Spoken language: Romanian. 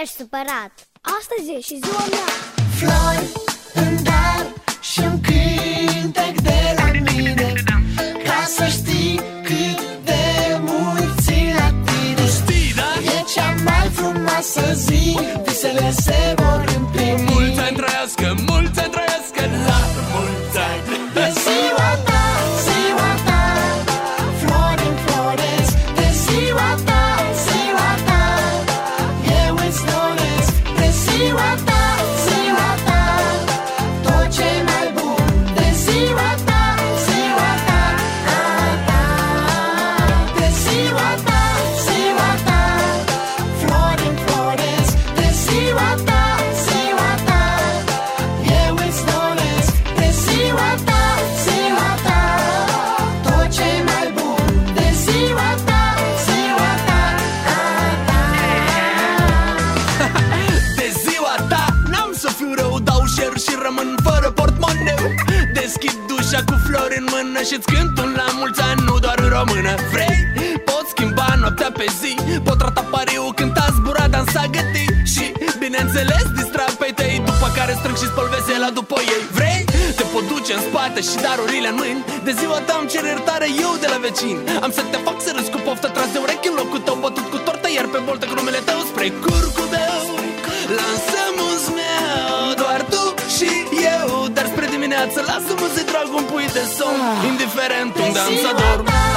De ce ești supărat? Astăzi e și ziua mea Flori în dar și un cântec de la mine Ca să știi cât de mult țin la tine Știi, da? E cea mai frumoasă zi Visele se vor Deschid dușa cu flori în mână Și-ți cânt un la mulți ani, nu doar în română. Vrei? Pot schimba noaptea pe zi. Pot rata pariu, cânta, zbura, dansa, găti Și, bineînțeles, distrag pe tei După care strâng și spăl vesela după ei. Vrei? Te pot duce în spate și darurile în mâini. De ziua ta îmi cer iertare eu de la vecin. Am să te fac să râzi cu poftă tras de urechi în locul tău Bătut cu tortă iar pe boltă cu numele tău Spre curcubeu dimineață lasă-mă să trag un pui de somn Indiferent unde am să dorm